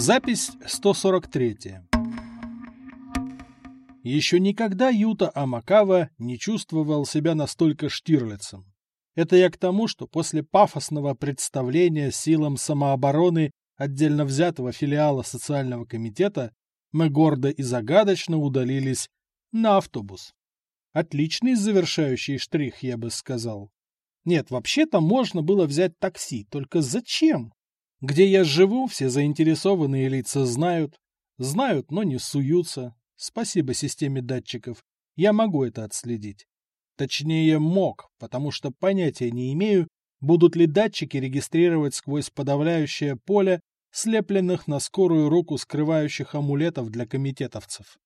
Запись 143. Еще никогда Юта Амакава не чувствовал себя настолько штирлицем. Это я к тому, что после пафосного представления силам самообороны отдельно взятого филиала социального комитета мы гордо и загадочно удалились на автобус. Отличный завершающий штрих, я бы сказал. Нет, вообще-то можно было взять такси, только зачем? Где я живу, все заинтересованные лица знают. Знают, но не суются. Спасибо системе датчиков. Я могу это отследить. Точнее, мог, потому что понятия не имею, будут ли датчики регистрировать сквозь подавляющее поле слепленных на скорую руку скрывающих амулетов для комитетовцев.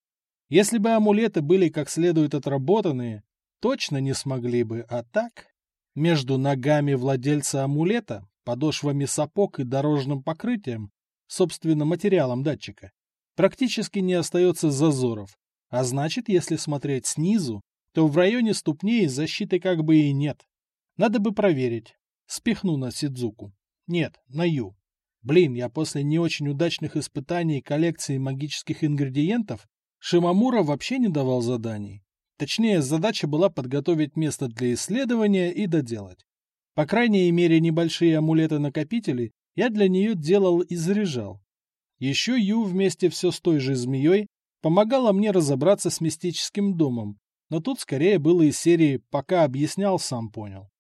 Если бы амулеты были как следует отработанные, точно не смогли бы, а так... Между ногами владельца амулета подошвами сапог и дорожным покрытием, собственно, материалом датчика, практически не остается зазоров, а значит, если смотреть снизу, то в районе ступней защиты как бы и нет. Надо бы проверить. Спихну на Сидзуку. Нет, на Ю. Блин, я после не очень удачных испытаний коллекции магических ингредиентов Шимамура вообще не давал заданий. Точнее, задача была подготовить место для исследования и доделать. По крайней мере, небольшие амулеты-накопители я для нее делал и заряжал. Еще Ю вместе все с той же змеей помогала мне разобраться с мистическим домом, но тут скорее было из серии «пока объяснял, сам понял».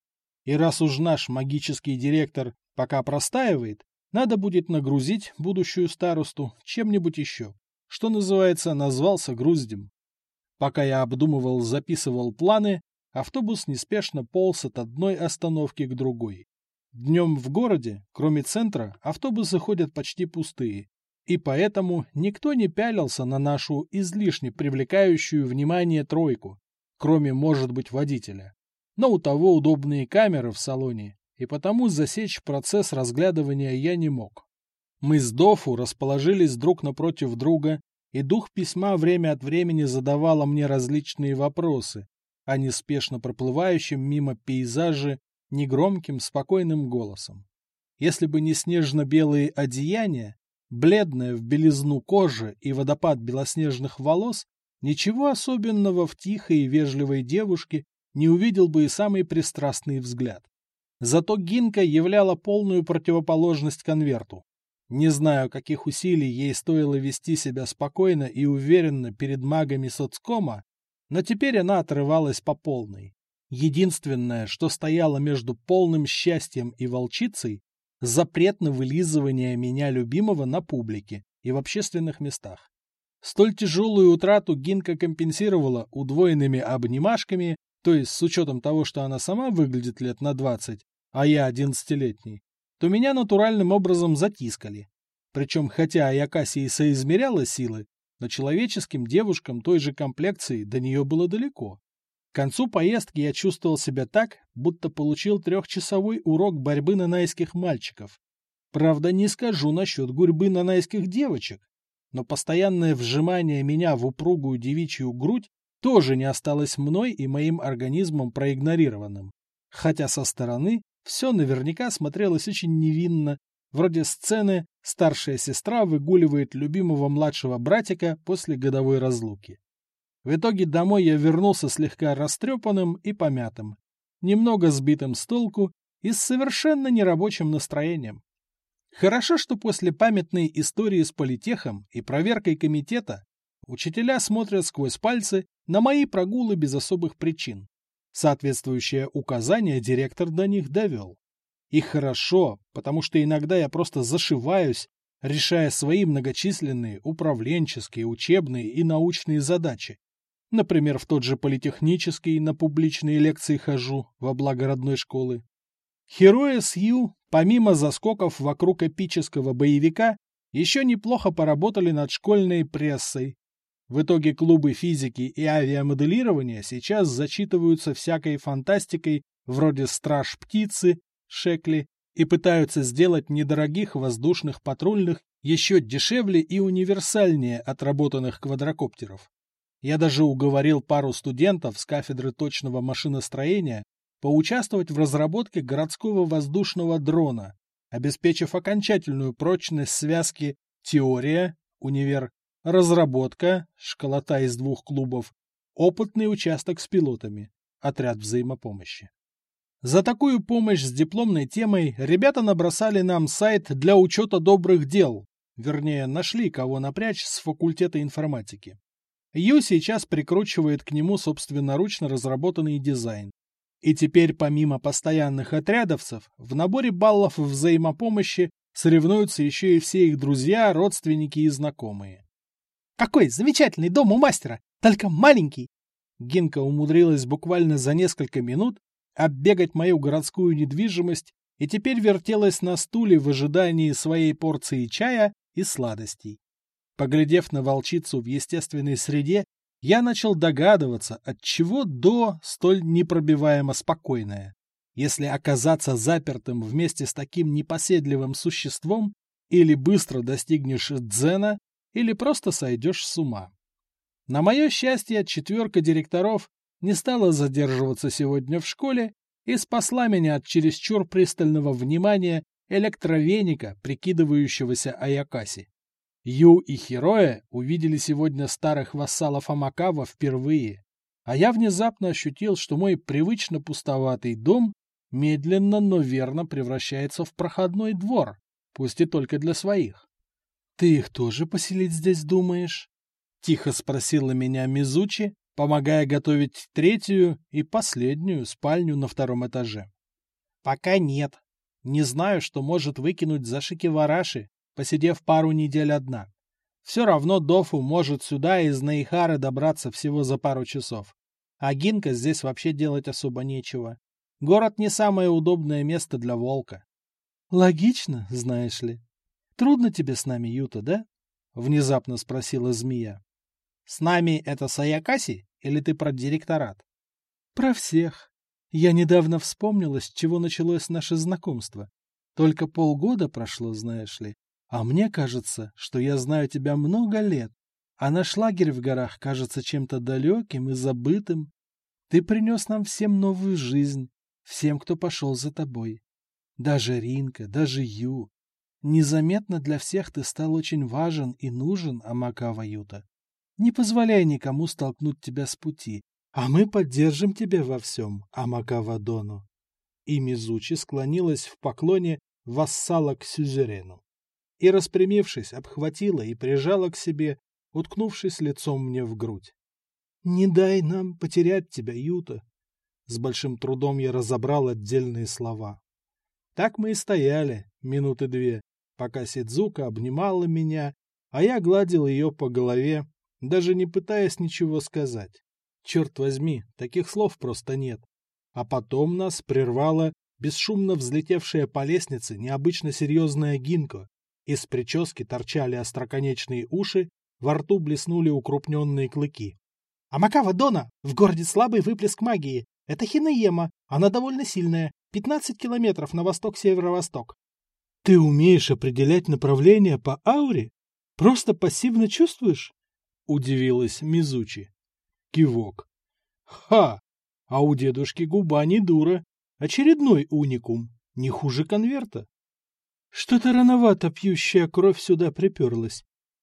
И раз уж наш магический директор пока простаивает, надо будет нагрузить будущую старосту чем-нибудь еще, что называется, назвался груздем. Пока я обдумывал, записывал планы, автобус неспешно полз от одной остановки к другой. Днем в городе, кроме центра, автобусы ходят почти пустые, и поэтому никто не пялился на нашу излишне привлекающую внимание тройку, кроме, может быть, водителя. Но у того удобные камеры в салоне, и потому засечь процесс разглядывания я не мог. Мы с Дофу расположились друг напротив друга, и дух письма время от времени задавала мне различные вопросы, а неспешно проплывающим мимо пейзажи негромким, спокойным голосом. Если бы не снежно-белые одеяния, бледная в белизну кожи и водопад белоснежных волос, ничего особенного в тихой и вежливой девушке не увидел бы и самый пристрастный взгляд. Зато Гинка являла полную противоположность конверту. Не знаю, каких усилий ей стоило вести себя спокойно и уверенно перед магами соцкома, но теперь она отрывалась по полной. Единственное, что стояло между полным счастьем и волчицей, запрет на вылизывание меня любимого на публике и в общественных местах. Столь тяжелую утрату Гинка компенсировала удвоенными обнимашками, то есть с учетом того, что она сама выглядит лет на двадцать, а я одиннадцатилетний, то меня натуральным образом затискали. Причем, хотя Аякаси и соизмеряла силы, но человеческим девушкам той же комплекции до нее было далеко. К концу поездки я чувствовал себя так, будто получил трехчасовой урок борьбы нанайских мальчиков. Правда, не скажу насчет гурьбы нанайских девочек, но постоянное вжимание меня в упругую девичью грудь тоже не осталось мной и моим организмом проигнорированным. Хотя со стороны все наверняка смотрелось очень невинно Вроде сцены старшая сестра выгуливает любимого младшего братика после годовой разлуки. В итоге домой я вернулся слегка растрепанным и помятым, немного сбитым с толку и с совершенно нерабочим настроением. Хорошо, что после памятной истории с политехом и проверкой комитета учителя смотрят сквозь пальцы на мои прогулы без особых причин. Соответствующее указание директор до них довел. И хорошо, потому что иногда я просто зашиваюсь, решая свои многочисленные управленческие, учебные и научные задачи. Например, в тот же политехнический на публичные лекции хожу во благо родной школы. Херои Сью, помимо заскоков вокруг эпического боевика, еще неплохо поработали над школьной прессой. В итоге клубы физики и авиамоделирования сейчас зачитываются всякой фантастикой вроде «Страж птицы», шекли и пытаются сделать недорогих воздушных патрульных еще дешевле и универсальнее отработанных квадрокоптеров. Я даже уговорил пару студентов с кафедры точного машиностроения поучаствовать в разработке городского воздушного дрона, обеспечив окончательную прочность связки теория, универ, разработка, школота из двух клубов, опытный участок с пилотами, отряд взаимопомощи. За такую помощь с дипломной темой ребята набросали нам сайт для учета добрых дел, вернее, нашли, кого напрячь с факультета информатики. Ю сейчас прикручивает к нему собственноручно разработанный дизайн. И теперь помимо постоянных отрядовцев, в наборе баллов взаимопомощи соревнуются еще и все их друзья, родственники и знакомые. «Какой замечательный дом у мастера! Только маленький!» Гинка умудрилась буквально за несколько минут оббегать мою городскую недвижимость и теперь вертелась на стуле в ожидании своей порции чая и сладостей. Поглядев на волчицу в естественной среде, я начал догадываться, от чего до столь непробиваемо спокойное. Если оказаться запертым вместе с таким непоседливым существом, или быстро достигнешь дзена, или просто сойдешь с ума. На мое счастье, четверка директоров не стала задерживаться сегодня в школе и спасла меня от чересчур пристального внимания электровеника, прикидывающегося Аякаси. Ю и Хероя увидели сегодня старых вассалов Амакава впервые, а я внезапно ощутил, что мой привычно пустоватый дом медленно, но верно превращается в проходной двор, пусть и только для своих. — Ты их тоже поселить здесь думаешь? — тихо спросила меня Мизучи, помогая готовить третью и последнюю спальню на втором этаже. — Пока нет. Не знаю, что может выкинуть за шикивараши, посидев пару недель одна. Все равно Дофу может сюда из Наихары добраться всего за пару часов. А Гинка здесь вообще делать особо нечего. Город не самое удобное место для волка. Логично, знаешь ли. Трудно тебе с нами, Юта, да? Внезапно спросила змея. С нами это Саякаси или ты про директорат? Про всех. Я недавно вспомнила, с чего началось наше знакомство. Только полгода прошло, знаешь ли. А мне кажется, что я знаю тебя много лет, а наш лагерь в горах кажется чем-то далеким и забытым. Ты принес нам всем новую жизнь, всем, кто пошел за тобой. Даже Ринка, даже Ю. Незаметно для всех ты стал очень важен и нужен, Амакава Юта. Не позволяй никому столкнуть тебя с пути, а мы поддержим тебя во всем, Амакава Дону. И Мизучи склонилась в поклоне вассала к сюзерену и, распрямившись, обхватила и прижала к себе, уткнувшись лицом мне в грудь. «Не дай нам потерять тебя, Юта!» С большим трудом я разобрал отдельные слова. Так мы и стояли минуты две, пока Сидзука обнимала меня, а я гладил ее по голове, даже не пытаясь ничего сказать. Черт возьми, таких слов просто нет. А потом нас прервала бесшумно взлетевшая по лестнице необычно серьезная Гинко, из прически торчали остроконечные уши, во рту блеснули укрупненные клыки. «Амакава Дона! В городе слабый выплеск магии. Это Хинаема. Она довольно сильная. 15 километров на восток-северо-восток». «Ты умеешь определять направление по ауре? Просто пассивно чувствуешь?» — удивилась Мизучи. Кивок. «Ха! А у дедушки губа не дура. Очередной уникум. Не хуже конверта. Что-то рановато пьющая кровь сюда приперлась.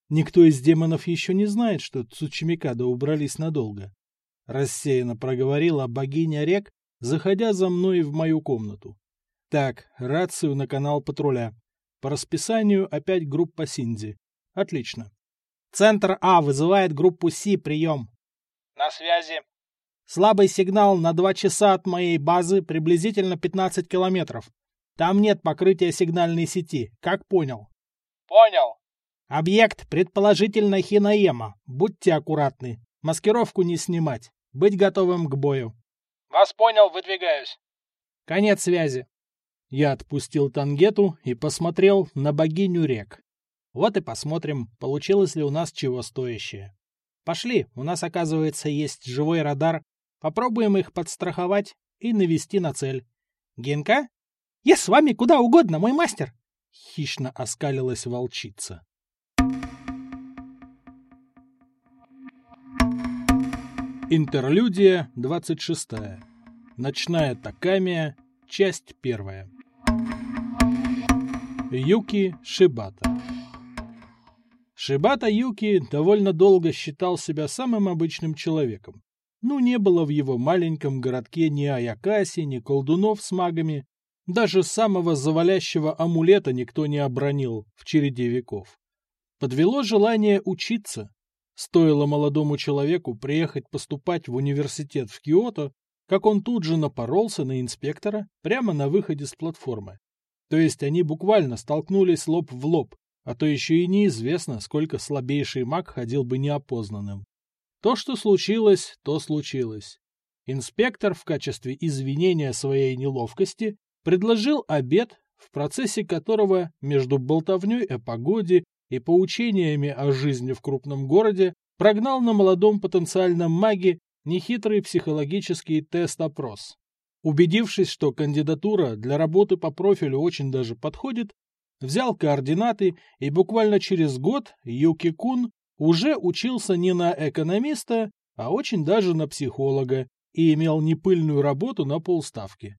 Никто из демонов еще не знает, что Цучимикада убрались надолго. Рассеянно проговорила богиня рек, заходя за мной в мою комнату. Так, рацию на канал патруля. По расписанию опять группа Синди. Отлично. Центр А вызывает группу Си, прием. На связи. Слабый сигнал на два часа от моей базы, приблизительно 15 километров. Там нет покрытия сигнальной сети, как понял? Понял. Объект предположительно Хинаема. Будьте аккуратны. Маскировку не снимать. Быть готовым к бою. Вас понял, выдвигаюсь. Конец связи. Я отпустил тангету и посмотрел на богиню рек. Вот и посмотрим, получилось ли у нас чего стоящее. Пошли, у нас, оказывается, есть живой радар. Попробуем их подстраховать и навести на цель. Генка, я с вами куда угодно, мой мастер!» Хищно оскалилась волчица. Интерлюдия 26. Ночная Такамия. Часть первая. Юки Шибата. Шибата Юки довольно долго считал себя самым обычным человеком. Ну, не было в его маленьком городке ни Аякаси, ни колдунов с магами. Даже самого завалящего амулета никто не обронил в череде веков. Подвело желание учиться. Стоило молодому человеку приехать поступать в университет в Киото, как он тут же напоролся на инспектора прямо на выходе с платформы. То есть они буквально столкнулись лоб в лоб, а то еще и неизвестно, сколько слабейший маг ходил бы неопознанным. То, что случилось, то случилось. Инспектор в качестве извинения своей неловкости предложил обед, в процессе которого между болтовней о погоде и поучениями о жизни в крупном городе прогнал на молодом потенциальном маге нехитрый психологический тест-опрос. Убедившись, что кандидатура для работы по профилю очень даже подходит, взял координаты и буквально через год Юки Кун уже учился не на экономиста, а очень даже на психолога и имел непыльную работу на полставки.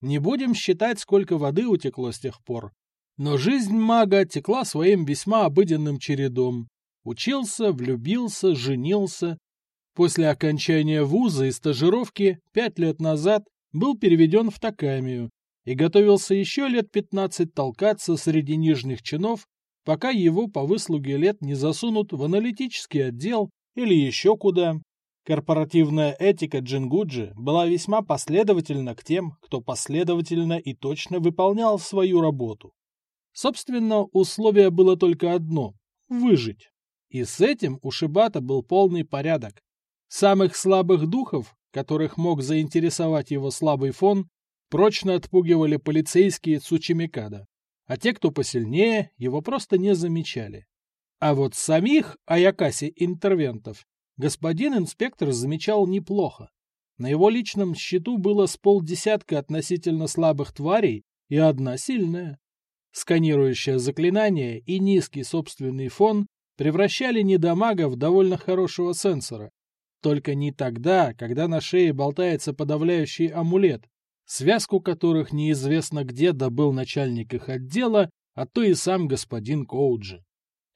Не будем считать, сколько воды утекло с тех пор. Но жизнь мага текла своим весьма обыденным чередом. Учился, влюбился, женился. После окончания вуза и стажировки пять лет назад был переведен в Такамию и готовился еще лет пятнадцать толкаться среди нижних чинов пока его по выслуге лет не засунут в аналитический отдел или еще куда. Корпоративная этика Джингуджи была весьма последовательна к тем, кто последовательно и точно выполнял свою работу. Собственно, условие было только одно – выжить. И с этим у Шибата был полный порядок. Самых слабых духов, которых мог заинтересовать его слабый фон, прочно отпугивали полицейские Цучимикада а те, кто посильнее, его просто не замечали. А вот самих Аякаси-интервентов господин инспектор замечал неплохо. На его личном счету было с полдесятка относительно слабых тварей и одна сильная. Сканирующее заклинание и низкий собственный фон превращали недомага в довольно хорошего сенсора. Только не тогда, когда на шее болтается подавляющий амулет, связку которых неизвестно где добыл начальник их отдела, а то и сам господин Коуджи.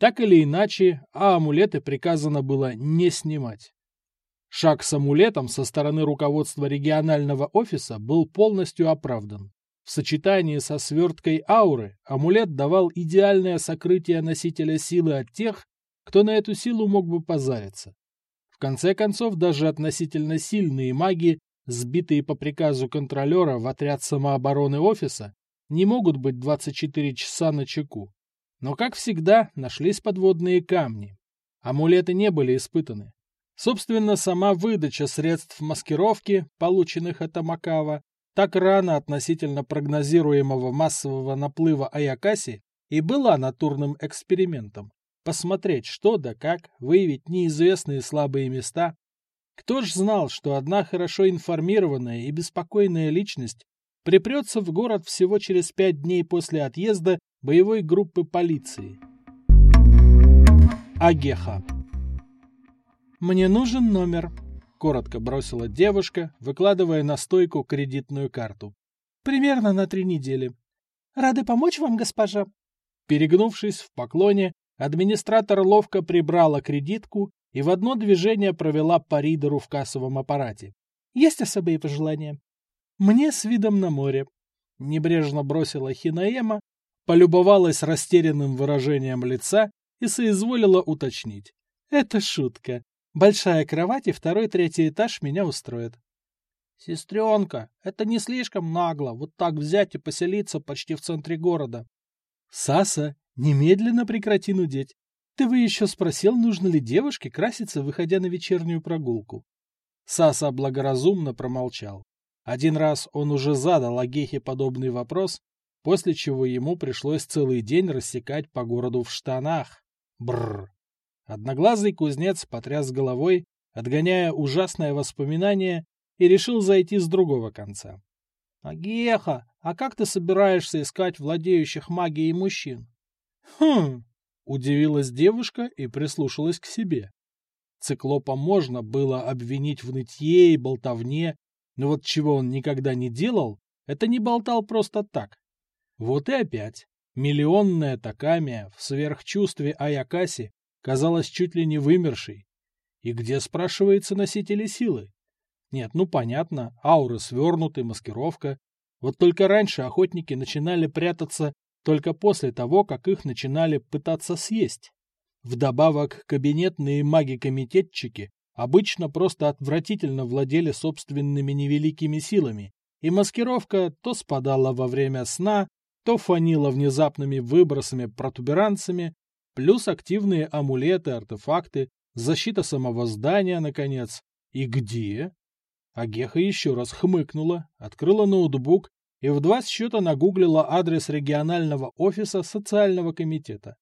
Так или иначе, а амулеты приказано было не снимать. Шаг с амулетом со стороны руководства регионального офиса был полностью оправдан. В сочетании со сверткой ауры амулет давал идеальное сокрытие носителя силы от тех, кто на эту силу мог бы позариться. В конце концов, даже относительно сильные маги сбитые по приказу контролера в отряд самообороны офиса, не могут быть 24 часа на чеку. Но, как всегда, нашлись подводные камни. Амулеты не были испытаны. Собственно, сама выдача средств маскировки, полученных от Амакава, так рано относительно прогнозируемого массового наплыва Аякаси и была натурным экспериментом. Посмотреть, что да как, выявить неизвестные слабые места, кто ж знал, что одна хорошо информированная и беспокойная личность припрется в город всего через пять дней после отъезда боевой группы полиции? Агеха «Мне нужен номер», — коротко бросила девушка, выкладывая на стойку кредитную карту. «Примерно на три недели». «Рады помочь вам, госпожа?» Перегнувшись в поклоне, администратор ловко прибрала кредитку и в одно движение провела по ридеру в кассовом аппарате. «Есть особые пожелания?» «Мне с видом на море», — небрежно бросила Хинаема, полюбовалась растерянным выражением лица и соизволила уточнить. «Это шутка. Большая кровать и второй-третий этаж меня устроят». «Сестренка, это не слишком нагло, вот так взять и поселиться почти в центре города». «Саса, немедленно прекрати нудеть. Ты вы еще спросил, нужно ли девушке краситься, выходя на вечернюю прогулку. Саса благоразумно промолчал. Один раз он уже задал Агехе подобный вопрос, после чего ему пришлось целый день рассекать по городу в штанах. Бррр. Одноглазый кузнец потряс головой, отгоняя ужасное воспоминание, и решил зайти с другого конца. — Агеха, а как ты собираешься искать владеющих магией мужчин? — Хм, Удивилась девушка и прислушалась к себе. Циклопа можно было обвинить в нытье и болтовне, но вот чего он никогда не делал, это не болтал просто так. Вот и опять. Миллионная Такамия в сверхчувстве Аякаси казалась чуть ли не вымершей. И где, спрашивается, носители силы? Нет, ну понятно, ауры свернуты, маскировка. Вот только раньше охотники начинали прятаться только после того, как их начинали пытаться съесть. Вдобавок, кабинетные маги-комитетчики обычно просто отвратительно владели собственными невеликими силами, и маскировка то спадала во время сна, то фанила внезапными выбросами-протуберанцами, плюс активные амулеты, артефакты, защита самого здания, наконец. И где? Агеха еще раз хмыкнула, открыла ноутбук и в два счета нагуглила адрес регионального офиса социального комитета.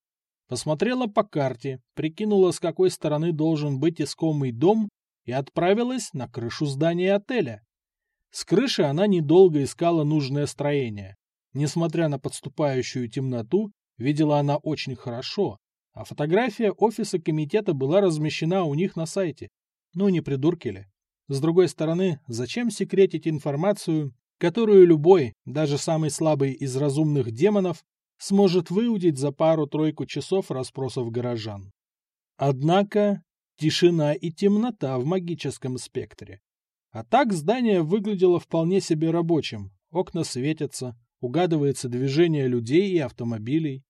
Посмотрела по карте, прикинула, с какой стороны должен быть искомый дом, и отправилась на крышу здания отеля. С крыши она недолго искала нужное строение. Несмотря на подступающую темноту, видела она очень хорошо, а фотография офиса комитета была размещена у них на сайте. Ну, не придурки ли? С другой стороны, зачем секретить информацию, которую любой, даже самый слабый из разумных демонов, сможет выудить за пару-тройку часов расспросов горожан? Однако тишина и темнота в магическом спектре. А так здание выглядело вполне себе рабочим. Окна светятся, угадывается движение людей и автомобилей.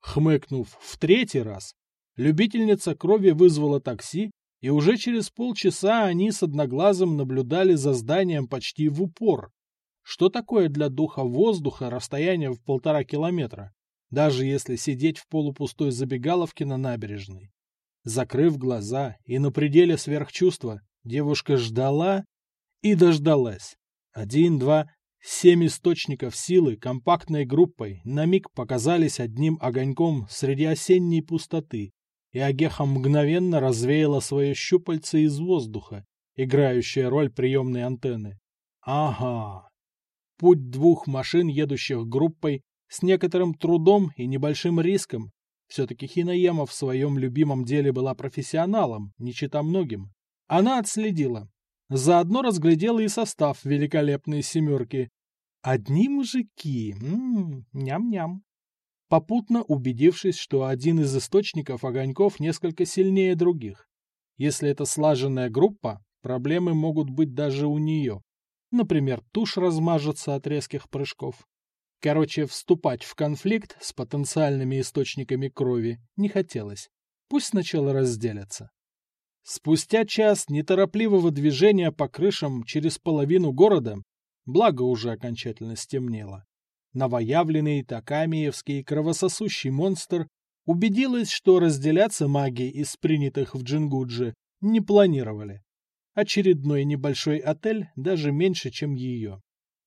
Хмыкнув в третий раз, любительница крови вызвала такси, и уже через полчаса они с Одноглазым наблюдали за зданием почти в упор. Что такое для духа воздуха расстояние в полтора километра, даже если сидеть в полупустой забегаловке на набережной? Закрыв глаза и на пределе сверхчувства, девушка ждала и дождалась. Один, два, Семь источников силы компактной группой на миг показались одним огоньком среди осенней пустоты, и Агеха мгновенно развеяла свое щупальце из воздуха, играющее роль приемной антенны. Ага. Путь двух машин, едущих группой, с некоторым трудом и небольшим риском. Все-таки Хинаема в своем любимом деле была профессионалом, не чита многим. Она отследила, Заодно разглядела и состав великолепной семерки. Одни мужики, ням-ням. Попутно убедившись, что один из источников огоньков несколько сильнее других. Если это слаженная группа, проблемы могут быть даже у нее. Например, тушь размажется от резких прыжков. Короче, вступать в конфликт с потенциальными источниками крови не хотелось. Пусть сначала разделятся. Спустя час неторопливого движения по крышам через половину города, благо уже окончательно стемнело, новоявленный Такамиевский кровососущий монстр убедилась, что разделяться маги из принятых в Джингудже не планировали. Очередной небольшой отель даже меньше, чем ее.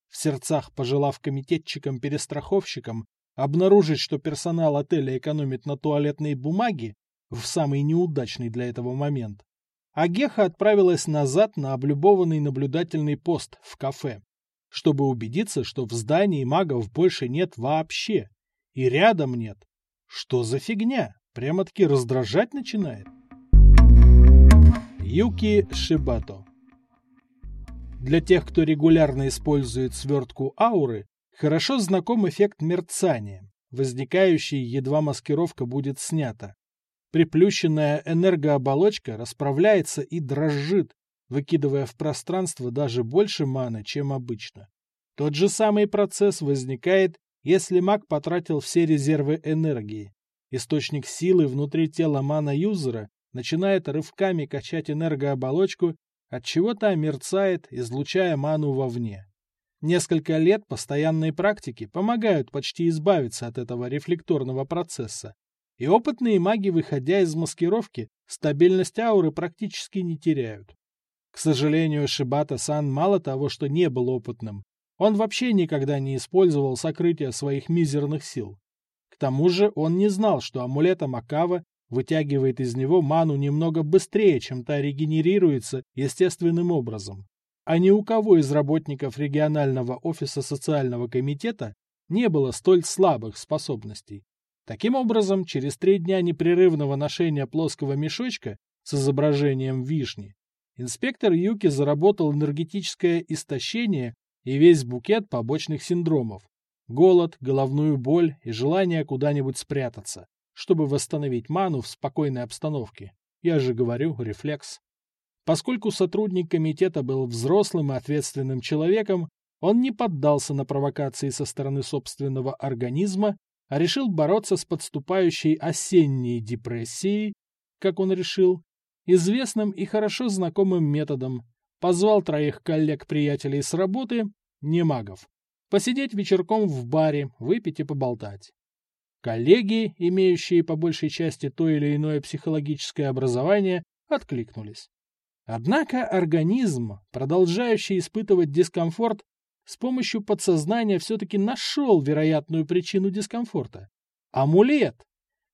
В сердцах пожелав комитетчикам-перестраховщикам обнаружить, что персонал отеля экономит на туалетной бумаге в самый неудачный для этого момент, а Геха отправилась назад на облюбованный наблюдательный пост в кафе, чтобы убедиться, что в здании магов больше нет вообще. И рядом нет. Что за фигня? Прямо-таки раздражать начинает. Юки Шибато Для тех, кто регулярно использует свертку ауры, хорошо знаком эффект мерцания, возникающий, едва маскировка будет снята. Приплющенная энергооболочка расправляется и дрожит, выкидывая в пространство даже больше маны, чем обычно. Тот же самый процесс возникает, если маг потратил все резервы энергии. Источник силы внутри тела мана-юзера начинает рывками качать энергооболочку, от чего та мерцает, излучая ману вовне. Несколько лет постоянной практики помогают почти избавиться от этого рефлекторного процесса, и опытные маги, выходя из маскировки, стабильность ауры практически не теряют. К сожалению, Шибата-сан мало того, что не был опытным, он вообще никогда не использовал сокрытие своих мизерных сил. К тому же он не знал, что амулета Макава вытягивает из него ману немного быстрее, чем та регенерируется естественным образом. А ни у кого из работников регионального офиса социального комитета не было столь слабых способностей. Таким образом, через три дня непрерывного ношения плоского мешочка с изображением вишни, инспектор Юки заработал энергетическое истощение и весь букет побочных синдромов – голод, головную боль и желание куда-нибудь спрятаться. Чтобы восстановить ману в спокойной обстановке. Я же говорю, рефлекс. Поскольку сотрудник комитета был взрослым и ответственным человеком, он не поддался на провокации со стороны собственного организма, а решил бороться с подступающей осенней депрессией, как он решил, известным и хорошо знакомым методом. Позвал троих коллег-приятелей с работы, не магов, посидеть вечерком в баре, выпить и поболтать. Коллеги, имеющие по большей части то или иное психологическое образование, откликнулись. Однако организм, продолжающий испытывать дискомфорт, с помощью подсознания все-таки нашел вероятную причину дискомфорта. Амулет!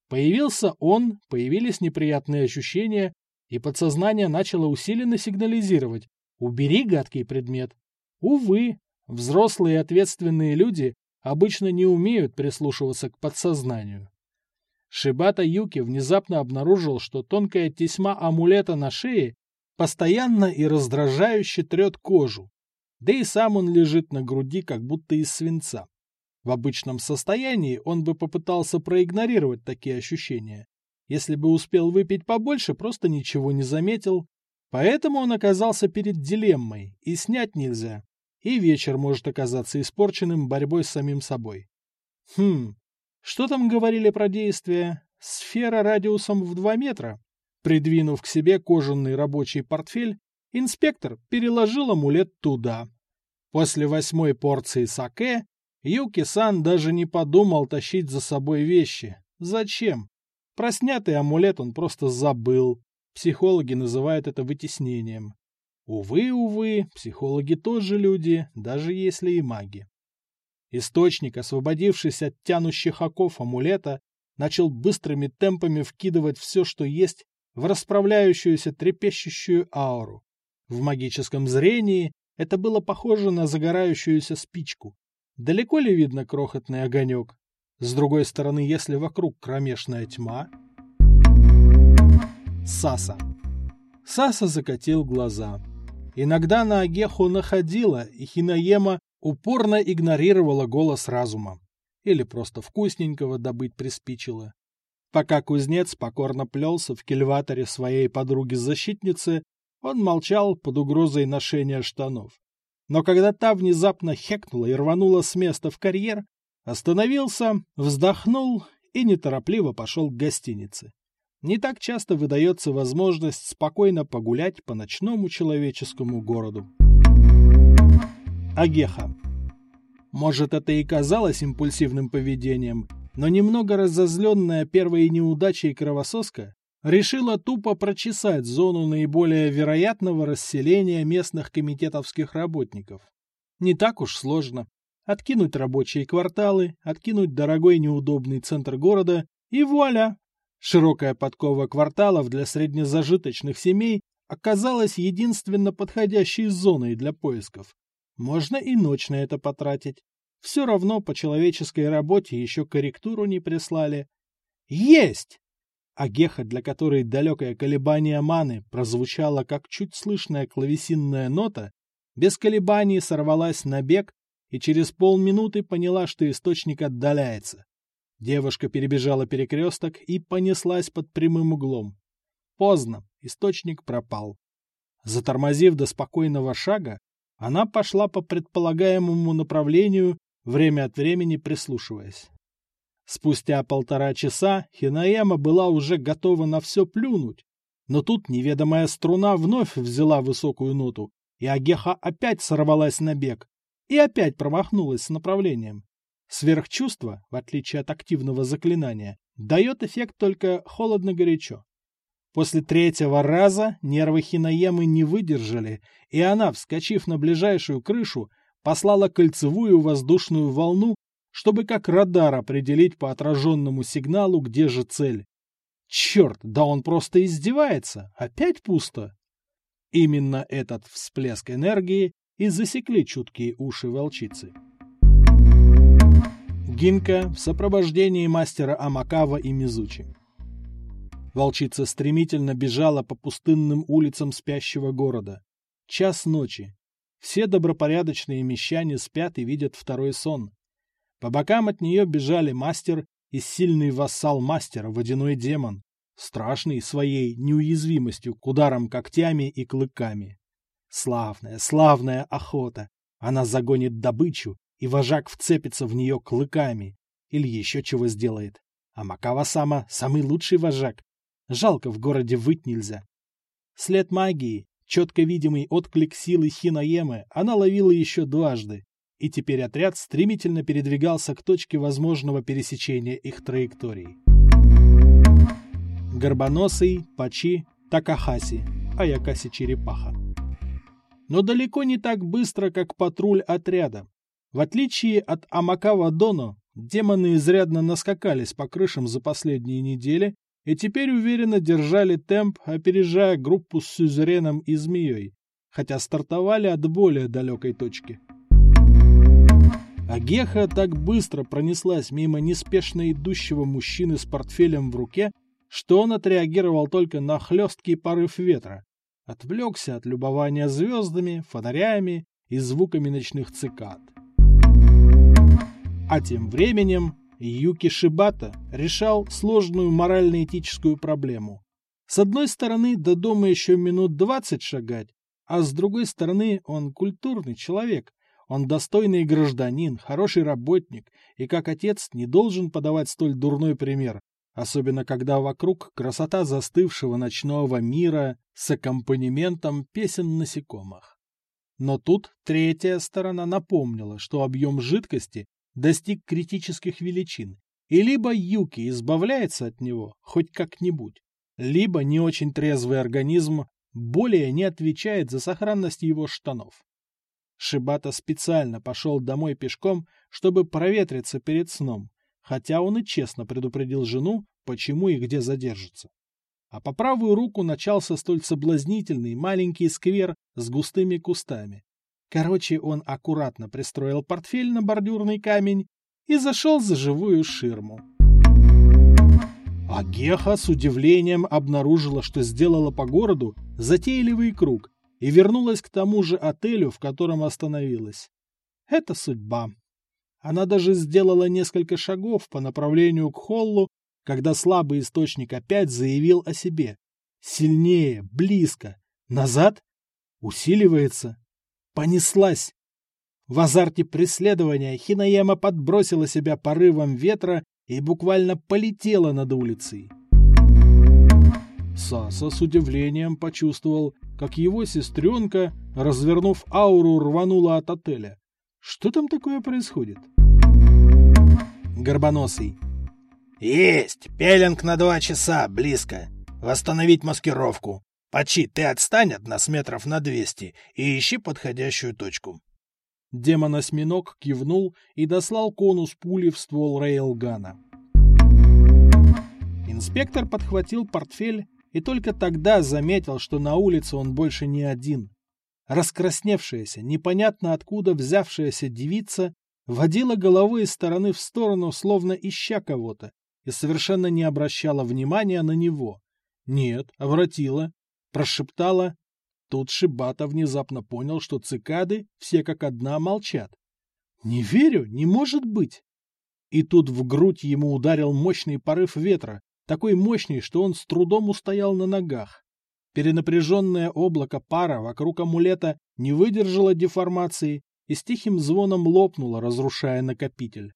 Появился он, появились неприятные ощущения, и подсознание начало усиленно сигнализировать «Убери гадкий предмет». Увы, взрослые ответственные люди обычно не умеют прислушиваться к подсознанию. Шибата Юки внезапно обнаружил, что тонкая тесьма амулета на шее постоянно и раздражающе трет кожу, да и сам он лежит на груди, как будто из свинца. В обычном состоянии он бы попытался проигнорировать такие ощущения. Если бы успел выпить побольше, просто ничего не заметил. Поэтому он оказался перед дилеммой, и снять нельзя, и вечер может оказаться испорченным борьбой с самим собой. Хм, что там говорили про действие? Сфера радиусом в 2 метра? Придвинув к себе кожаный рабочий портфель, инспектор переложил амулет туда. После восьмой порции саке Юки-сан даже не подумал тащить за собой вещи. Зачем? Про амулет он просто забыл. Психологи называют это вытеснением. Увы, увы, психологи тоже люди, даже если и маги. Источник, освободившись от тянущих оков амулета, начал быстрыми темпами вкидывать все, что есть, в расправляющуюся трепещущую ауру. В магическом зрении это было похоже на загорающуюся спичку. Далеко ли видно крохотный огонек? С другой стороны, если вокруг кромешная тьма... Саса. Саса закатил глаза. Иногда на Агеху находила, и Хинаема упорно игнорировала голос разума. Или просто вкусненького добыть приспичило. Пока кузнец покорно плелся в кельваторе своей подруги-защитницы, он молчал под угрозой ношения штанов. Но когда та внезапно хекнула и рванула с места в карьер, остановился, вздохнул и неторопливо пошел к гостинице. Не так часто выдается возможность спокойно погулять по ночному человеческому городу. Агеха. Может, это и казалось импульсивным поведением, но немного разозленная первой неудачей кровососка решила тупо прочесать зону наиболее вероятного расселения местных комитетовских работников. Не так уж сложно. Откинуть рабочие кварталы, откинуть дорогой неудобный центр города, и вуаля, Широкая подкова кварталов для среднезажиточных семей оказалась единственно подходящей зоной для поисков. Можно и ночь на это потратить. Все равно по человеческой работе еще корректуру не прислали. Есть! А Геха, для которой далекое колебание маны прозвучало как чуть слышная клавесинная нота, без колебаний сорвалась на бег и через полминуты поняла, что источник отдаляется. Девушка перебежала перекресток и понеслась под прямым углом. Поздно, источник пропал. Затормозив до спокойного шага, она пошла по предполагаемому направлению, время от времени прислушиваясь. Спустя полтора часа Хинаэма была уже готова на все плюнуть, но тут неведомая струна вновь взяла высокую ноту, и Агеха опять сорвалась на бег и опять промахнулась с направлением. Сверхчувство, в отличие от активного заклинания, дает эффект только холодно-горячо. После третьего раза нервы Хинаемы не выдержали, и она, вскочив на ближайшую крышу, послала кольцевую воздушную волну, чтобы как радар определить по отраженному сигналу, где же цель. Черт, да он просто издевается, опять пусто. Именно этот всплеск энергии и засекли чуткие уши волчицы. Гинка в сопровождении мастера Амакава и Мизучи. Волчица стремительно бежала по пустынным улицам спящего города. Час ночи. Все добропорядочные мещане спят и видят второй сон. По бокам от нее бежали мастер и сильный вассал мастера водяной демон, страшный своей неуязвимостью к ударам когтями и клыками. Славная, славная охота! Она загонит добычу, и вожак вцепится в нее клыками или еще чего сделает. А Макава-сама — самый лучший вожак. Жалко, в городе выть нельзя. След магии, четко видимый отклик силы Хинаемы, она ловила еще дважды, и теперь отряд стремительно передвигался к точке возможного пересечения их траекторий. Горбоносый, Пачи, Такахаси, Аякаси Черепаха. Но далеко не так быстро, как патруль отряда. В отличие от Амакава Доно, демоны изрядно наскакались по крышам за последние недели и теперь уверенно держали темп, опережая группу с Сюзереном и Змеей, хотя стартовали от более далекой точки. А Геха так быстро пронеслась мимо неспешно идущего мужчины с портфелем в руке, что он отреагировал только на хлесткий порыв ветра. Отвлекся от любования звездами, фонарями и звуками ночных цикад. А тем временем Юки Шибата решал сложную морально-этическую проблему. С одной стороны, до дома еще минут двадцать шагать, а с другой стороны, он культурный человек. Он достойный гражданин, хороший работник, и как отец не должен подавать столь дурной пример, особенно когда вокруг красота застывшего ночного мира с аккомпанементом песен насекомых. Но тут третья сторона напомнила, что объем жидкости достиг критических величин, и либо Юки избавляется от него хоть как-нибудь, либо не очень трезвый организм более не отвечает за сохранность его штанов. Шибата специально пошел домой пешком, чтобы проветриться перед сном, хотя он и честно предупредил жену, почему и где задержится. А по правую руку начался столь соблазнительный маленький сквер с густыми кустами, Короче, он аккуратно пристроил портфель на бордюрный камень и зашел за живую ширму. А Геха с удивлением обнаружила, что сделала по городу затейливый круг и вернулась к тому же отелю, в котором остановилась. Это судьба. Она даже сделала несколько шагов по направлению к холлу, когда слабый источник опять заявил о себе. Сильнее, близко, назад, усиливается. Понеслась! В азарте преследования Хинаяма подбросила себя порывом ветра и буквально полетела над улицей. Саса с удивлением почувствовал, как его сестренка, развернув ауру, рванула от отеля. Что там такое происходит? Горбоносый. Есть! Пеленг на два часа, близко. Восстановить маскировку. Почи, ты отстань от нас метров на двести и ищи подходящую точку. Демон-осьминог кивнул и дослал конус пули в ствол рейлгана. Инспектор подхватил портфель и только тогда заметил, что на улице он больше не один. Раскрасневшаяся, непонятно откуда взявшаяся девица водила головой из стороны в сторону, словно ища кого-то, и совершенно не обращала внимания на него. Нет, обратила, прошептала. Тут Шибата внезапно понял, что цикады все как одна молчат. «Не верю, не может быть!» И тут в грудь ему ударил мощный порыв ветра, такой мощный, что он с трудом устоял на ногах. Перенапряженное облако пара вокруг амулета не выдержало деформации и с тихим звоном лопнуло, разрушая накопитель.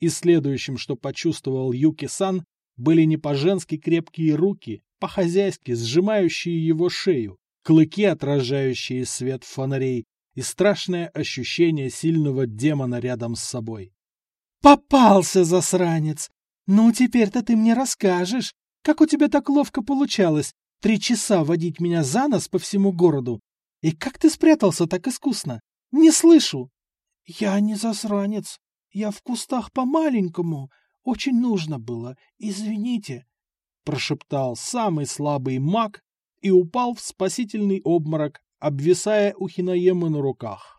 И следующим, что почувствовал Юки-сан, были не по-женски крепкие руки, по-хозяйски сжимающие его шею, клыки, отражающие свет фонарей, и страшное ощущение сильного демона рядом с собой. «Попался, засранец! Ну, теперь-то ты мне расскажешь, как у тебя так ловко получалось три часа водить меня за нос по всему городу. И как ты спрятался так искусно? Не слышу!» «Я не засранец. Я в кустах по-маленькому. Очень нужно было. Извините прошептал самый слабый маг и упал в спасительный обморок, обвисая у Хинаемы на руках.